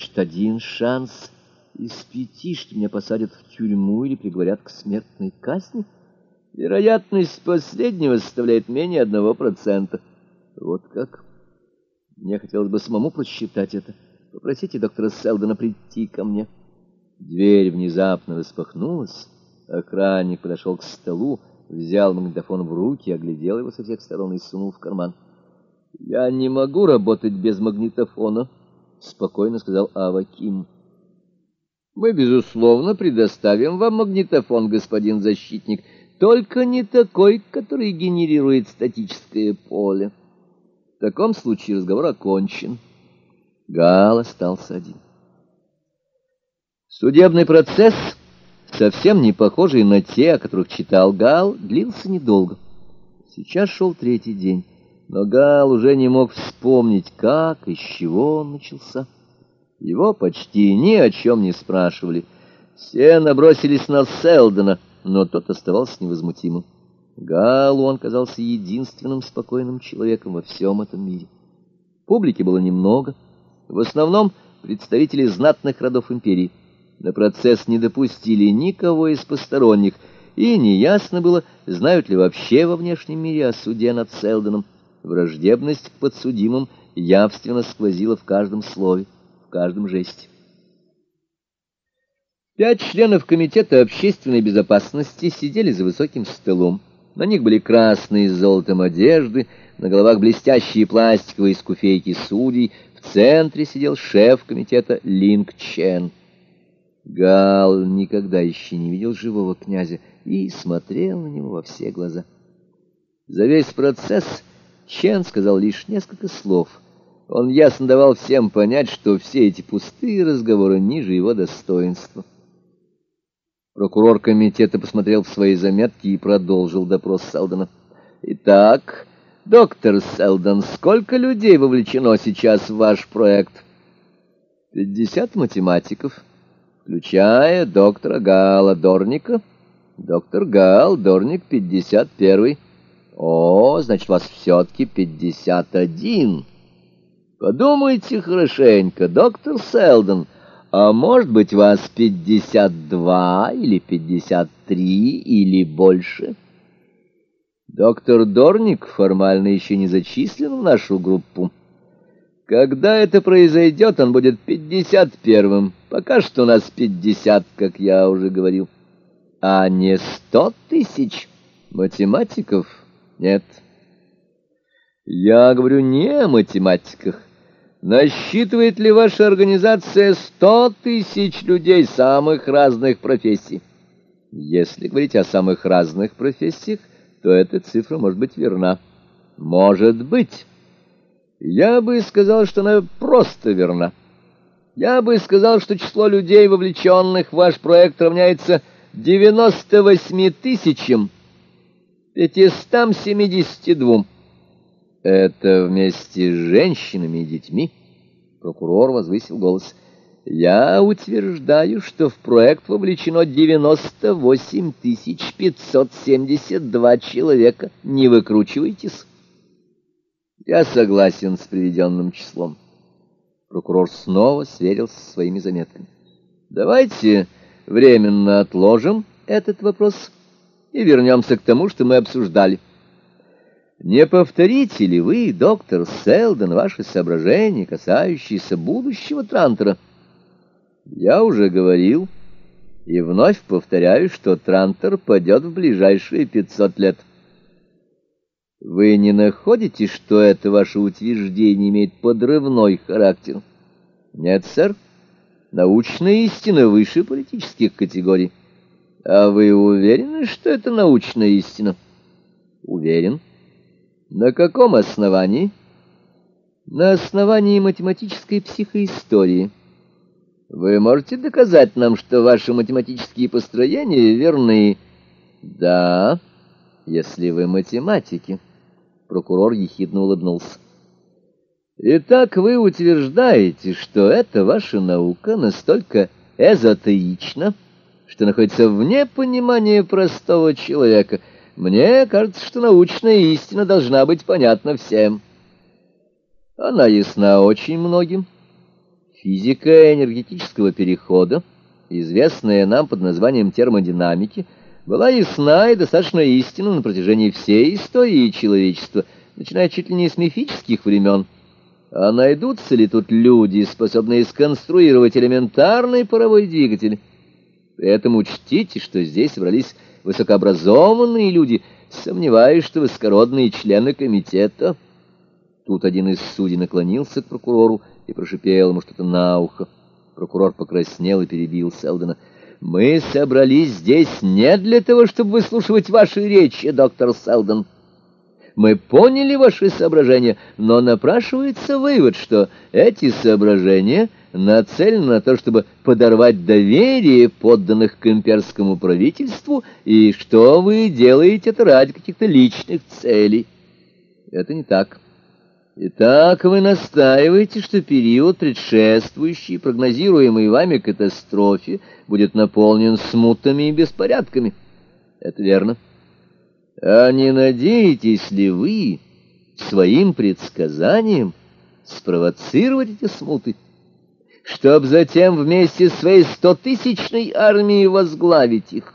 Значит, один шанс из пяти, что меня посадят в тюрьму или приговорят к смертной казни? Вероятность последнего составляет менее одного процента. Вот как? Мне хотелось бы самому просчитать это. Попросите доктора Селдона прийти ко мне. Дверь внезапно распахнулась. Охранник подошел к столу, взял магнитофон в руки, оглядел его со всех сторон и сунул в карман. «Я не могу работать без магнитофона», — спокойно сказал Аваким. «Мы, безусловно, предоставим вам магнитофон, господин защитник, только не такой, который генерирует статическое поле. В таком случае разговор окончен». Гал остался один. Судебный процесс, совсем не похожий на те, о которых читал Гал, длился недолго. Сейчас шел третий день, но Гал уже не мог вспомнить, как и с чего он начался. Его почти ни о чем не спрашивали. Все набросились на Селдона, но тот оставался невозмутимым. Галу он казался единственным спокойным человеком во всем этом мире. Публики было немного — в основном представители знатных родов империи. На процесс не допустили никого из посторонних, и неясно было, знают ли вообще во внешнем мире о суде над Селдоном. Враждебность к подсудимым явственно сквозила в каждом слове, в каждом жесте. Пять членов Комитета общественной безопасности сидели за высоким столом. На них были красные с золотом одежды, на головах блестящие пластиковые скуфейки судей, в центре сидел шеф комитета Линк Чен. Гал никогда еще не видел живого князя и смотрел на него во все глаза. За весь процесс Чен сказал лишь несколько слов. Он ясно давал всем понять, что все эти пустые разговоры ниже его достоинства. Прокурор комитета посмотрел в свои заметки и продолжил допрос Салдена. «Итак, Доктор Селдон, сколько людей вовлечено сейчас в ваш проект? Пятьдесят математиков, включая доктора Гала Дорника. Доктор Гал, Дорник, пятьдесят первый. О, значит, вас все-таки пятьдесят один. Подумайте хорошенько, доктор Селдон, а может быть, вас пятьдесят два или пятьдесят три или больше?» Доктор Дорник формально еще не зачислен в нашу группу. Когда это произойдет, он будет пятьдесят первым. Пока что у нас пятьдесят, как я уже говорил. А не сто тысяч математиков? Нет. Я говорю не о математиках. Насчитывает ли ваша организация сто тысяч людей самых разных профессий? Если говорить о самых разных профессиях, то эта цифра может быть верна. Может быть. Я бы сказал, что она просто верна. Я бы сказал, что число людей, вовлеченных в ваш проект, равняется 98 тысячам 572. Это вместе с женщинами и детьми. Прокурор возвысил голос. Я утверждаю, что в проект вовлечено 98 572 человека. Не выкручивайтесь. Я согласен с приведенным числом. Прокурор снова сверился со своими заметками. Давайте временно отложим этот вопрос и вернемся к тому, что мы обсуждали. Не повторите ли вы, доктор Селдон, ваши соображения, касающиеся будущего Трантера? Я уже говорил и вновь повторяю, что Трантор падет в ближайшие пятьсот лет. Вы не находите, что это ваше утверждение имеет подрывной характер? Нет, сэр. Научная истина выше политических категорий. А вы уверены, что это научная истина? Уверен. На каком основании? На основании математической психоистории. Вы можете доказать нам, что ваши математические построения верны? Да, если вы математики. Прокурор ехидно улыбнулся. Итак, вы утверждаете, что эта ваша наука настолько эзотерична, что находится вне понимания простого человека. Мне кажется, что научная истина должна быть понятна всем. Она ясна очень многим. Физика энергетического перехода, известная нам под названием термодинамики, была ясна и достаточно истинна на протяжении всей истории человечества, начиная чуть ли не с мифических времен. А найдутся ли тут люди, способные сконструировать элементарный паровой двигатель? При этом учтите, что здесь собрались высокообразованные люди, сомневаюсь, что высокородные члены комитета. Тут один из судей наклонился к прокурору и прошипел ему что-то на ухо. Прокурор покраснел и перебил Селдона. «Мы собрались здесь не для того, чтобы выслушивать ваши речи, доктор Селдон. Мы поняли ваши соображения, но напрашивается вывод, что эти соображения нацелены на то, чтобы подорвать доверие подданных к имперскому правительству, и что вы делаете это ради каких-то личных целей. Это не так. Итак, вы настаиваете, что период, предшествующий прогнозируемой вами катастрофе, будет наполнен смутами и беспорядками. Это верно. А не надеетесь ли вы своим предсказанием спровоцировать эти смуты, чтоб затем вместе с своей стотысячной армией возглавить их?